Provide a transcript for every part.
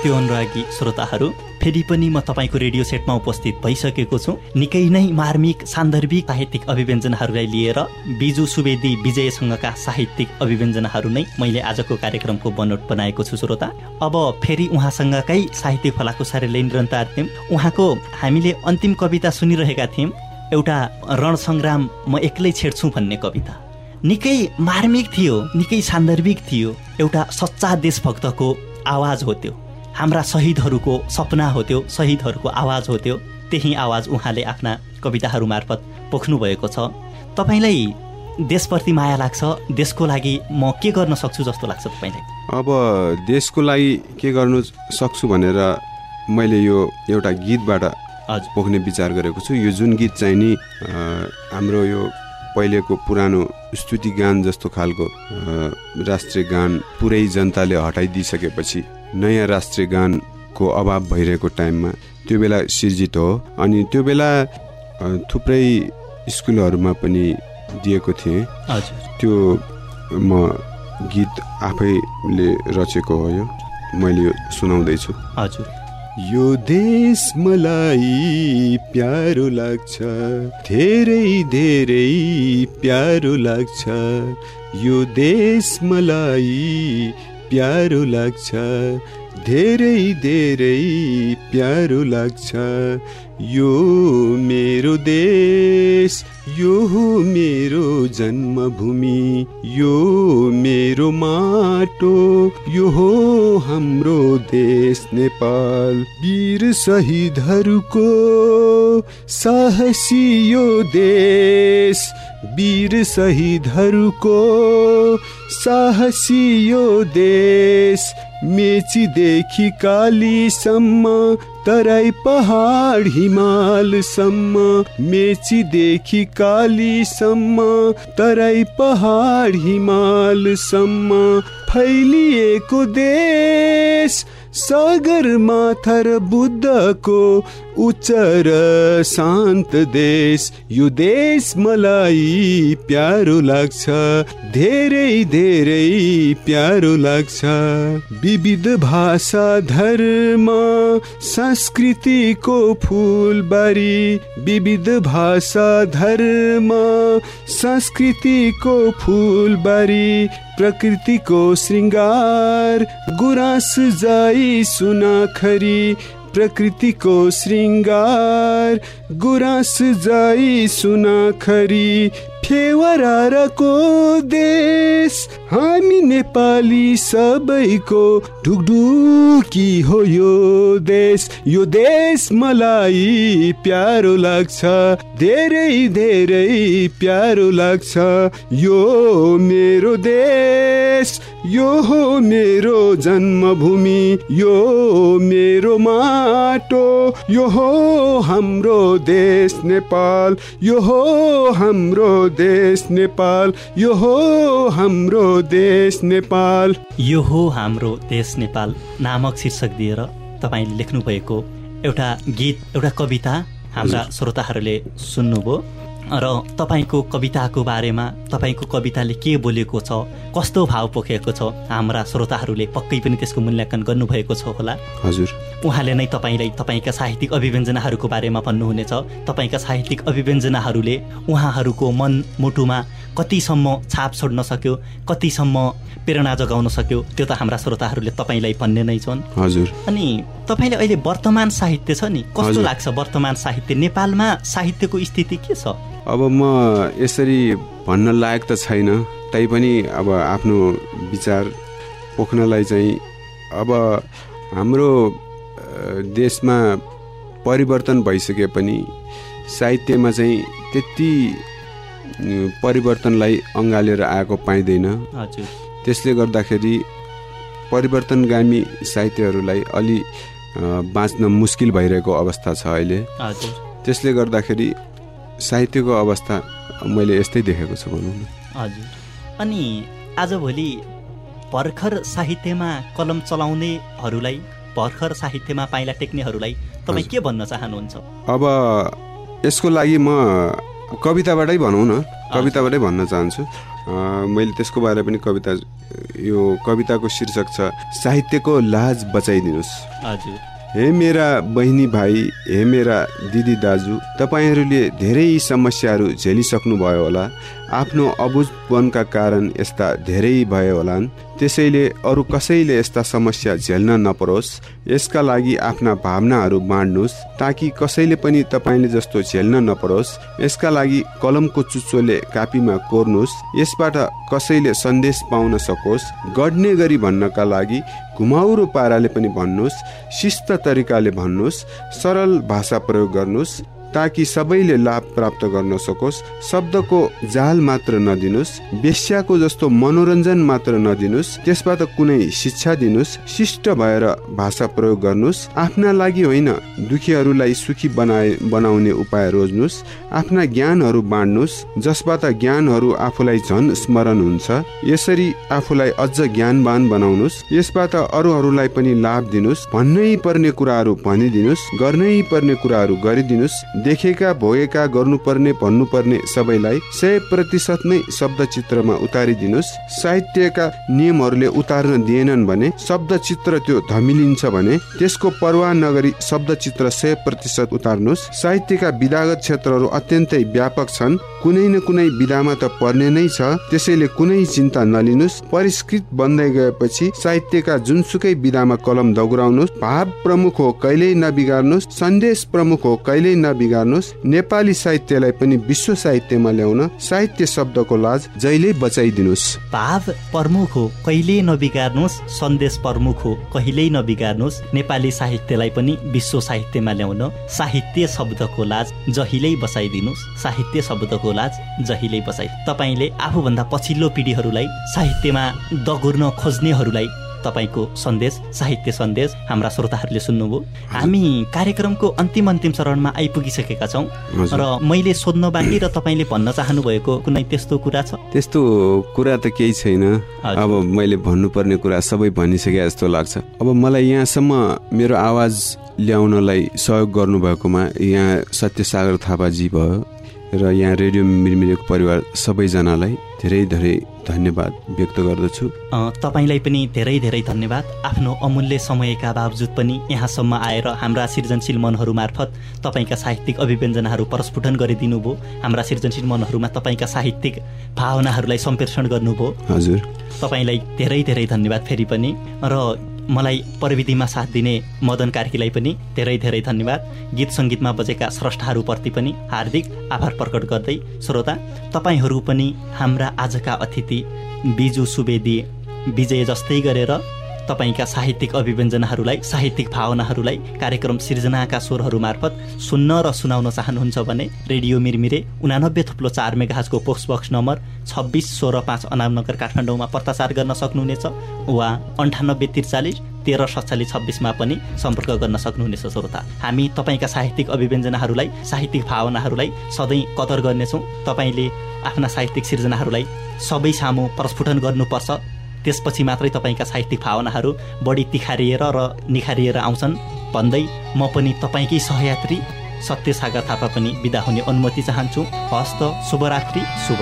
साहित्य अनुरागी श्रोताहरू फेरि पनि म तपाईँको रेडियो सेटमा उपस्थित भइसकेको छु। निकै नै मार्मिक सान्दर्भिक साहित्यिक अभिव्यञ्जनहरूलाई लिएर बिजु सुवेदी विजयसँगका साहित्यिक अभिव्यञ्जनहरू नै मैले आजको कार्यक्रमको बनोट बनाएको छु श्रोता। अब फेरि उहाँसँगकै साहित्य फलाकुसारीले निरन्तर थियौँ। उहाँको हामीले अन्तिम कविता सुनिरहेका थियौँ। एउटा रण सङ्ग्राम म एक्लै छेड्छु भन्ने कविता। निकै मार्मिक थियो निकै सान्दर्भिक थियो। एउटा सच्चा देशभक्तको आवाज हो त्यो। हाम्रा शहीदहरूको सपना हो त्यो शहीदहरूको आवाज हो त्यो त्यही आवाज उहाँले आफ्ना कविताहरू मार्फत पोख्नु भएको छ। तपाईँलाई देशप्रति माया लाग्छ देशको लागि म के गर्न सक्छु जस्तो लाग्छ तपाईँलाई? अब देशको लागि के गर्नु सक्छु भनेर मैले यो एउटा गीतबाट पोख्ने विचार गरेको छु। यो जुन गीत चाहिँ नि हाम्रो यो पहिलेको पुरानो स्तुति गान जस्तो खालको राष्ट्रिय गान पुरै जनताले हटाइदिइसकेपछि नयाँ राष्ट्रिय गानको अभाव भइरहेको टाइममा त्यो बेला सिर्जित हो। अनि त्यो बेला थुप्रै स्कुलहरूमा पनि दिएको थिएँ। त्यो म गीत आफैले रचेको हो यो। मैले यो सुनाउँदैछु। हजुर। यो देश मलाई प्यारो लाग्छ। धेरै धेरै प्यारो लाग्छ। यो देश मलाई प्यारो लाग्छ। धेरै धेरै प्यारो लाग्छ। यो मेरो देश यो हो मेरो जन्मभूमि यो मेरो माटो यो हो हाम्रो देश नेपाल। वीर शहीदहरूको साहसी यो देश। वीर शहीदहरूको साहसी यो देश मेचीदेखि कालीसम्म तराई पहाड हिमालसम्म मेचीदेखि कालीसम्म तराई पहाड हिमालसम्म फैलिएको देश। सगरमाथा र बुद्धको उच्च र शान्त देश। यो देश मलाई प्यारो लाग्छ धेरै धेरै प्यारो लाग्छ। विविध भाषा धर्म संस्कृतिको फुलबारी। विविध भाषा धर्म संस्कृतिको फुलबारी। प्रकृतिको श्रृङ्गार गुराँस जाई सुनाखरी प्रकृतिको श्रृङ्गार गुराँस जाई सुनाखरी फेवराको देश। हामी नेपाली सबैको ढुकढुकी हो यो देश। यो देश मलाई प्यारो लाग्छ। धेरै धेरै प्यारो लाग्छ। यो मेरो देश। यो हो मेरो जन्मभूमि। यो मेरो माटो। यो हो हाम्रो देश नेपाल। यो हो हाम्रो देश नेपाल यो हो हाम्रो देश नेपाल। यो हो हाम्रो देश नेपाल नामक शीर्षक दिएर तपाईँले लेख्नुभएको एउटा गीत एउटा कविता हाम्रा श्रोताहरूले सुन्नुभयो। र तपाईँको कविताको बारेमा तपाईँको कविताले के बोलेको छ कस्तो भाव पोखेको छ हाम्रा श्रोताहरूले पक्कै पनि त्यसको मूल्याङ्कन गर्नुभएको छ होला। हजुर। उहाँले नै तपाईँलाई तपाईँका साहित्यिक अभिव्यञ्जनाहरूको बारेमा भन्नुहुनेछ। तपाईँका साहित्यिक अभिव्यञ्जनाहरूले उहाँहरूको मन मुटुमा कतिसम्म छाप छोड्न सक्यो कतिसम्म प्रेरणा जगाउन सक्यो त्यो त हाम्रा श्रोताहरूले तपाईँलाई भन्ने नै छन्। हजुर। अनि तपाईँले अहिले वर्तमान साहित्य छ नि कस्तो। लाग्छ वर्तमान साहित्य? नेपालमा साहित्यको स्थिति के छ? अब म यसरी भन्न लायक त छैन तैपनि अब आफ्नो विचार पोख्नलाई चाहिँ अब हाम्रो देशमा परिवर्तन भइसके पनि साहित्यमा चाहिँ त्यति परिवर्तनलाई अँगालेर आएको पाइँदैन। त्यसले गर्दाखेरि परिवर्तनगामी साहित्यहरूलाई अलि बाँच्न मुस्किल भइरहेको अवस्था छ अहिले। त्यसले गर्दाखेरि साहित्यको अवस्था मैले यस्तै देखेको छु भनौँ न। हजुर। अनि आजभोलि भर्खर साहित्यमा कलम चलाउनेहरूलाई भर्खर साहित्यमा पाइला टेक्नेहरूलाई तपाईँ। के भन्न चाहनुहुन्छ? अब यसको लागि म कविताबाटै भनौँ न कविताबाटै भन्न चाहन्छु। मैले त्यसको बारे पनि कविता यो कविताको शीर्षक छ साहित्यको लाज बचाइदिनुहोस्। हजुर। हे मेरा बहिनी भाइ हे मेरा दिदी दाजु तपाईँहरूले धेरै समस्याहरू झेलिसक्नुभयो होला। आफ्नो अबुझपनका कारण यस्ता धेरै भयो होलान्। त्यसैले अरू कसैले यस्ता समस्या झेल्न नपरोस्। यसका लागि आफ्ना भावनाहरू बाँड्नुहोस् ताकि कसैले पनि तपाईँले जस्तो झेल्न नपरोस्। यसका लागि कलमको चुच्चोले कापीमा कोर्नुहोस् यसबाट कसैले सन्देश पाउन सकोस्। गड्ने गरी भन्नका लागि घुमाउरो पाराले पनि भन्नुहोस् शिस्त तरिकाले भन्नुहोस् सरल भाषा प्रयोग गर्नुहोस् ताकि सबैले लाभ प्राप्त गर्न सकोस्। शब्दको जाल मात्र नदिनुहोस् बेस्याको जस्तो मनोरञ्जन मात्र नदिनुहोस् त्यसबाट कुनै शिक्षा दिनुहोस् शिष्ट भएर भाषा प्रयोग गर्नुहोस् आफ्ना लागि होइन दुखीहरूलाई सुखी बनाए बनाउने उपाय रोज्नुहोस् आफ्ना ज्ञानहरू बाँड्नुहोस् जसबाट ज्ञानहरू आफूलाई झन स्मरण हुन्छ यसरी आफूलाई अझ ज्ञानवान बनाउनुहोस् यसबाट अरूहरूलाई पनि लाभ दिनुहोस् भन्नै पर्ने कुराहरू भनिदिनुहोस् गर्नै पर्ने कुराहरू गरिदिनुहोस् देखेका भोगेका गर्नुपर्ने भन्नुपर्ने सबैलाई सय प्रतिशत नै शब्द चित्रमा उतारिदिनुहोस्। साहित्यका नियमहरूले उतार्न दिएनन् भने शब्द चित्र त्यो धमिलिन्छ भने त्यसको परवाह नगरी शब्द चित्र सय प्रतिशत उतार्नुहोस्। साहित्यका विधागत क्षेत्रहरू अत्यन्तै व्यापक छन्। कुनै न कुनै विधामा त पर्ने नै छ। त्यसैले कुनै चिन्ता नलिनुहोस्। परिष्कृत बन्दै गएपछि साहित्यका जुनसुकै विधामा कलम दौराउनुहोस् भाव प्रमुख हो कहिल्यै नबिगार्नुहोस्। सन्देश प्रमुख हो कहिल्यै नबिगार्नुहोस् नेपाली साहित्यलाई पनि विश्व साहित्यमा ल्याउन साहित्य शब्दको लाज जहिले बचाइदिनुहोस्। भाव प्रमुख हो कहिले नबिगार्नुहोस्। सन्देश प्रमुख हो कहिल्यै नबिगार्नुहोस्। नेपाली साहित्यलाई पनि विश्व साहित्यमा ल्याउन साहित्य शब्दको लाज जहिल्यै बसाइदिनुहोस् साहित्य शब्दको लाज जहिल्यै बसाइ तपाईँले आफूभन्दा पछिल्लो पिँढीहरूलाई साहित्यमा दगुर्न खोज्नेहरूलाई तपाईँको सन्देश साहित्य सन्देश हाम्रा श्रोताहरूले सुन्नुभयो। हामी कार्यक्रमको अन्तिम अन्तिम चरणमा आइपुगिसकेका छौँ। र मैले सोध्न बाँकी र तपाईँले भन्न चाहनु भएको कुनै त्यस्तो कुरा छ? त्यस्तो कुरा त केही छैन। अब मैले भन्नुपर्ने कुरा सबै भनिसके जस्तो लाग्छ। अब मलाई यहाँसम्म मेरो आवाज ल्याउनलाई सहयोग गर्नुभएकोमा यहाँ सत्यसागर थापाजी भयो। र यहाँ रेडियो मिरमिरेको परिवार सबैजनालाई धेरै धेरै धन्यवाद व्यक्त गर्दछु। तपाईँलाई पनि धेरै धेरै धन्यवाद। आफ्नो अमूल्य समयका बावजुद पनि यहाँसम्म आएर हाम्रा सृजनशील मनहरू मार्फत तपाईँका साहित्यिक अभिव्यञ्जनाहरू प्रस्फुटन गरिदिनु भयो हाम्रा सृजनशील मनहरूमा तपाईँका साहित्यिक भावनाहरूलाई सम्प्रेषण गर्नुभयो। हजुर। तपाईँलाई धेरै धेरै धन्यवाद फेरि पनि। र मलाई प्रविधिमा साथ दिने मदन कार्कीलाई पनि धेरै धेरै धन्यवाद। गीत सङ्गीतमा बजेका स्रष्टाहरूप्रति पनि हार्दिक आभार प्रकट गर्दै श्रोता तपाईँहरू पनि हाम्रा आजका अतिथि बिजु सुवेदी विजय जस्तै गरेर तपाईँका साहित्यिक अभिव्यञ्जनाहरूलाई साहित्यिक भावनाहरूलाई कार्यक्रम सिर्जनाका स्वरहरू मार्फत सुन्न र सुनाउन चाहनुहुन्छ भने रेडियो मिरमिरे उनानब्बे थुप्लो चार मेगाजको पोस्ट बक्स नम्बर छब्बिस सोह्र पाँच अनामनगर काठमाडौँमा प्रचार गर्न सक्नुहुनेछ वा अन्ठानब्बे त्रिचालिस तेह्र सत्तालिस छब्बिसमा पनि सम्पर्क गर्न सक्नुहुनेछ श्रोता। हामी तपाईँका साहित्यिक अभिव्यञ्जनाहरूलाई साहित्यिक भावनाहरूलाई सधैँ कदर गर्नेछौँ। तपाईँले आफ्ना साहित्यिक सिर्जनाहरूलाई सबै सामु प्रस्फुटन गर्नुपर्छ। त्यसपछि मात्रै तपाईँका साहित्यिक भावनाहरू बढी तिखारिएर र निखारिएर आउँछन्। भन्दै म पनि तपाईँकै सहयात्री सत्य सागर थापा पनि बिदा हुने अनुमति चाहन्छु। हस्त शुभरात्रि शुभ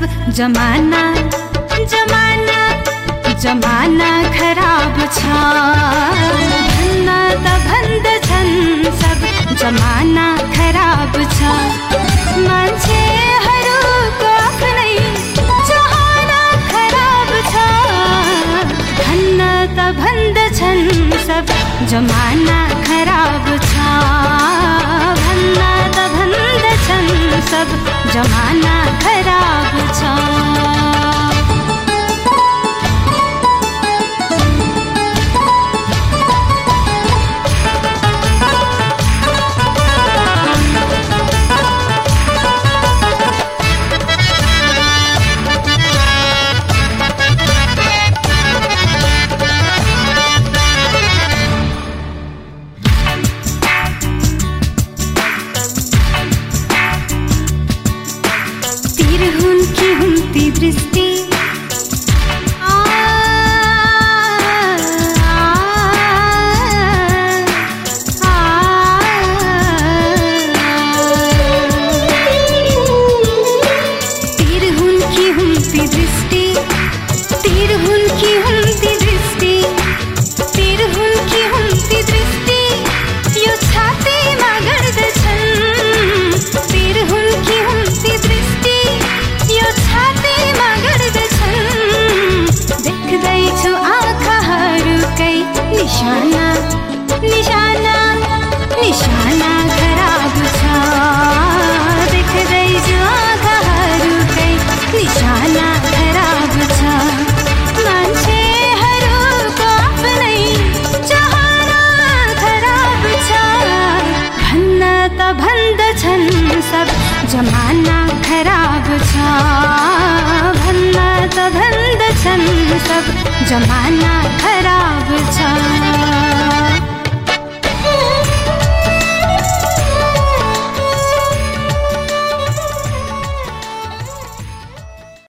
सब जमाना जमाना जमाना खराब छ भन्न त भन्दछन् सब जमाना खराब छ मान्छेहरूको आफ्नै जमाना खराब छ भन्न त भन्दछन् सब जमाना खराब छ भन्न त भन्दछन् सब जमाना त भन्दछन् सब जमाना खराब छ